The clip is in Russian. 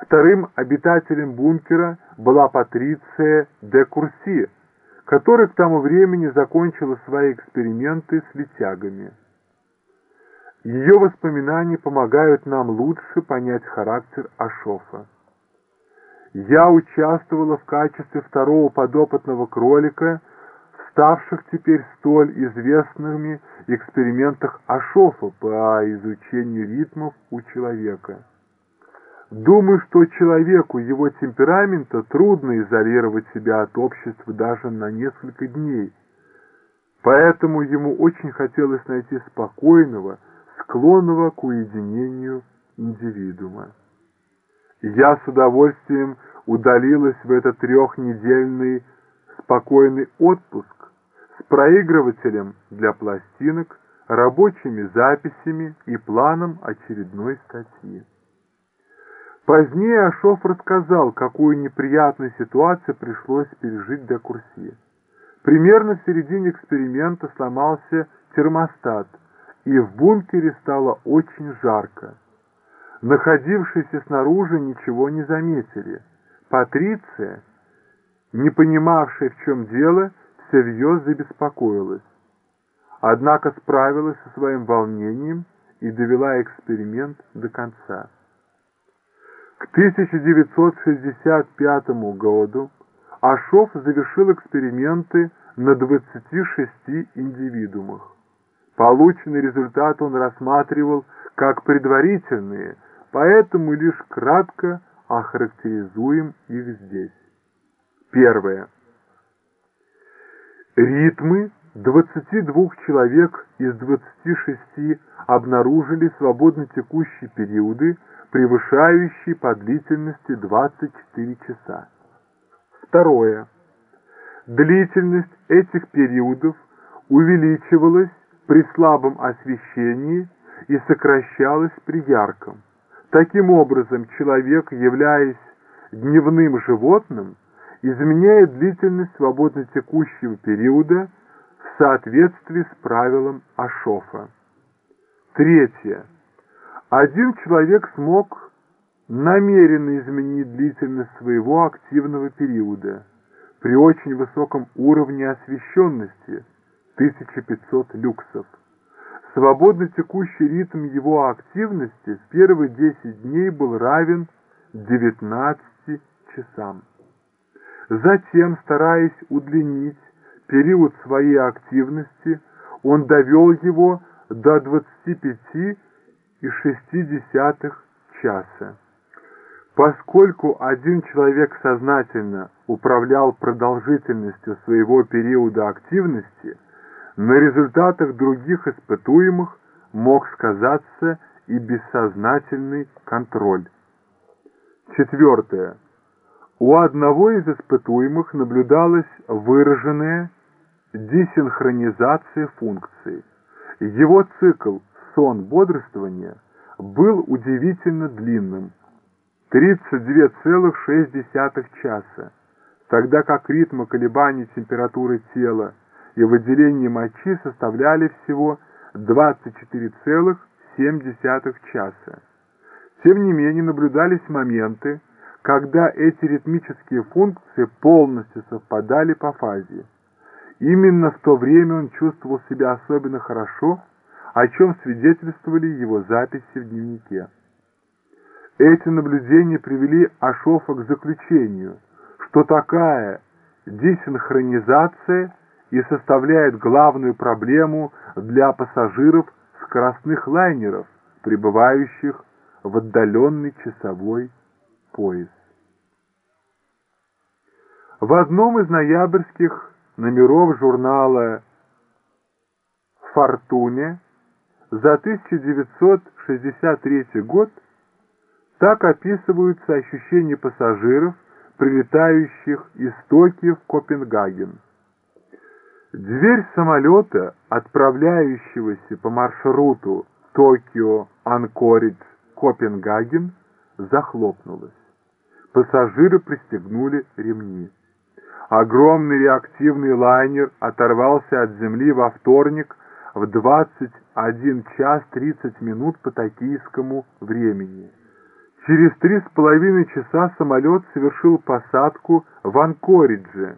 Вторым обитателем бункера была Патриция де Курси, которая к тому времени закончила свои эксперименты с летягами. Ее воспоминания помогают нам лучше понять характер Ашофа. Я участвовала в качестве второго подопытного кролика в ставших теперь столь известными экспериментах Ашофа по изучению ритмов у человека. Думаю, что человеку его темперамента трудно изолировать себя от общества даже на несколько дней. Поэтому ему очень хотелось найти спокойного, склонного к уединению индивидуума. Я с удовольствием удалилась в этот трехнедельный спокойный отпуск с проигрывателем для пластинок, рабочими записями и планом очередной статьи. Позднее Ашов рассказал, какую неприятную ситуацию пришлось пережить для Курси. Примерно в середине эксперимента сломался термостат, и в бункере стало очень жарко. Находившиеся снаружи ничего не заметили. Патриция, не понимавшая, в чем дело, всерьез забеспокоилась. Однако справилась со своим волнением и довела эксперимент до конца. К 1965 году Ашов завершил эксперименты на 26 индивидуумах. Полученный результат он рассматривал как предварительные, поэтому лишь кратко охарактеризуем их здесь. Первое. Ритмы 22 человек из 26 обнаружили свободно текущие периоды, превышающие по длительности 24 часа. Второе. Длительность этих периодов увеличивалась при слабом освещении и сокращалась при ярком. Таким образом, человек, являясь дневным животным, изменяет длительность свободно текущего периода в соответствии с правилом Ашофа. Третье. Один человек смог намеренно изменить длительность своего активного периода при очень высоком уровне освещенности 1500 люксов. Свободно текущий ритм его активности в первые 10 дней был равен 19 часам. Затем, стараясь удлинить период своей активности, он довел его до 25 0,6 часа. Поскольку один человек сознательно управлял продолжительностью своего периода активности, на результатах других испытуемых мог сказаться и бессознательный контроль. Четвертое. У одного из испытуемых наблюдалась выраженная десинхронизация функций. Его цикл сон бодрствования был удивительно длинным – 32,6 часа, тогда как ритмы колебаний температуры тела и выделение мочи составляли всего 24,7 часа. Тем не менее наблюдались моменты, когда эти ритмические функции полностью совпадали по фазе. Именно в то время он чувствовал себя особенно хорошо – о чем свидетельствовали его записи в дневнике. Эти наблюдения привели Ашофа к заключению, что такая десинхронизация и составляет главную проблему для пассажиров скоростных лайнеров, прибывающих в отдаленный часовой пояс. В одном из ноябрьских номеров журнала «Фортуне» за 1963 год так описываются ощущения пассажиров, прилетающих из Токио в Копенгаген. Дверь самолета, отправляющегося по маршруту Токио-Анкоридж-Копенгаген, захлопнулась. Пассажиры пристегнули ремни. Огромный реактивный лайнер оторвался от земли во вторник в 21 час 30 минут по токийскому времени. Через три с половиной часа самолет совершил посадку в Анкоридже.